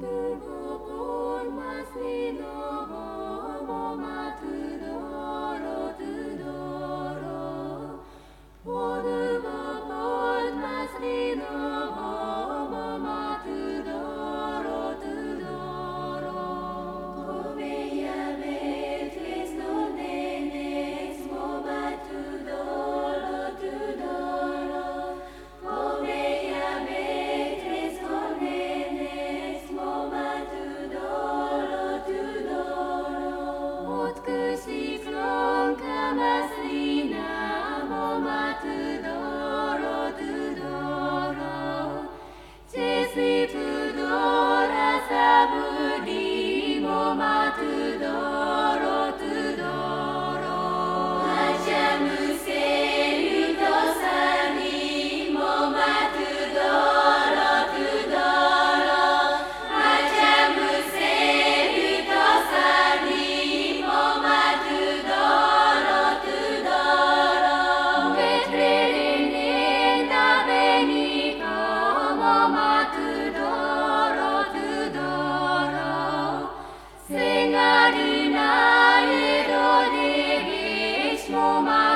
Amen. Солодка for my